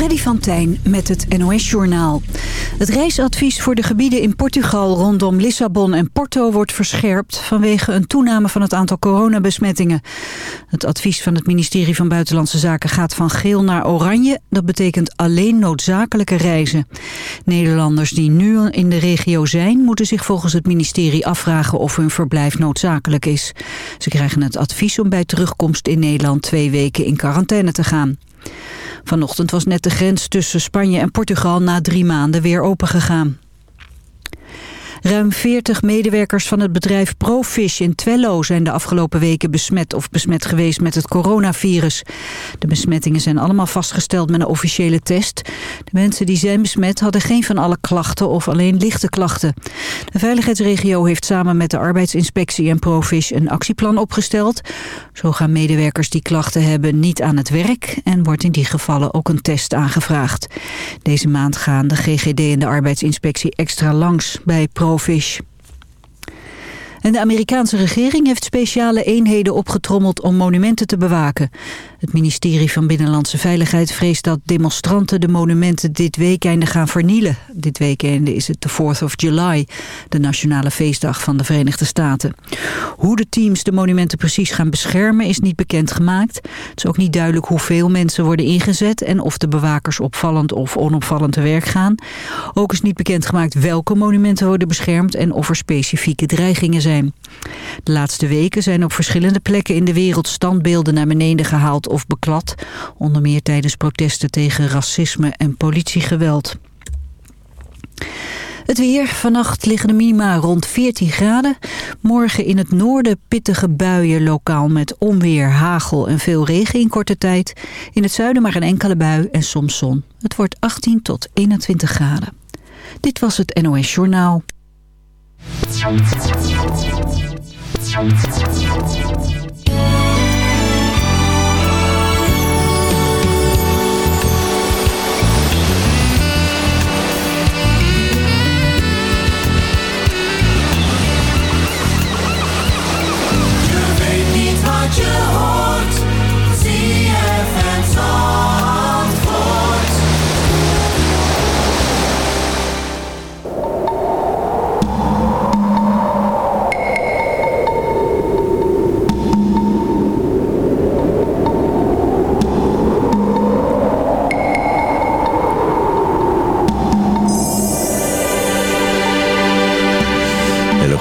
Freddy van Tijn met het NOS-journaal. Het reisadvies voor de gebieden in Portugal rondom Lissabon en Porto wordt verscherpt vanwege een toename van het aantal coronabesmettingen. Het advies van het ministerie van Buitenlandse Zaken gaat van geel naar oranje. Dat betekent alleen noodzakelijke reizen. Nederlanders die nu in de regio zijn moeten zich volgens het ministerie afvragen of hun verblijf noodzakelijk is. Ze krijgen het advies om bij terugkomst in Nederland twee weken in quarantaine te gaan. Vanochtend was net de grens tussen Spanje en Portugal na drie maanden weer opengegaan. Ruim 40 medewerkers van het bedrijf Profish in Twello zijn de afgelopen weken besmet of besmet geweest met het coronavirus. De besmettingen zijn allemaal vastgesteld met een officiële test. De mensen die zijn besmet hadden geen van alle klachten of alleen lichte klachten. De veiligheidsregio heeft samen met de arbeidsinspectie en Profish een actieplan opgesteld. Zo gaan medewerkers die klachten hebben niet aan het werk en wordt in die gevallen ook een test aangevraagd. Deze maand gaan de GGD en de arbeidsinspectie extra langs bij Profish en de Amerikaanse regering heeft speciale eenheden opgetrommeld om monumenten te bewaken. Het ministerie van Binnenlandse Veiligheid vreest dat demonstranten de monumenten dit weekende gaan vernielen. Dit weekende is het de 4th of July, de nationale feestdag van de Verenigde Staten. Hoe de teams de monumenten precies gaan beschermen is niet bekendgemaakt. Het is ook niet duidelijk hoeveel mensen worden ingezet en of de bewakers opvallend of onopvallend te werk gaan. Ook is niet bekendgemaakt welke monumenten worden beschermd en of er specifieke dreigingen zijn. De laatste weken zijn op verschillende plekken in de wereld standbeelden naar beneden gehaald of beklad. Onder meer tijdens protesten tegen racisme en politiegeweld. Het weer. Vannacht liggen de minima rond 14 graden. Morgen in het noorden pittige buien lokaal met onweer, hagel en veel regen in korte tijd. In het zuiden maar een enkele bui en soms zon. Het wordt 18 tot 21 graden. Dit was het NOS Journaal. hold.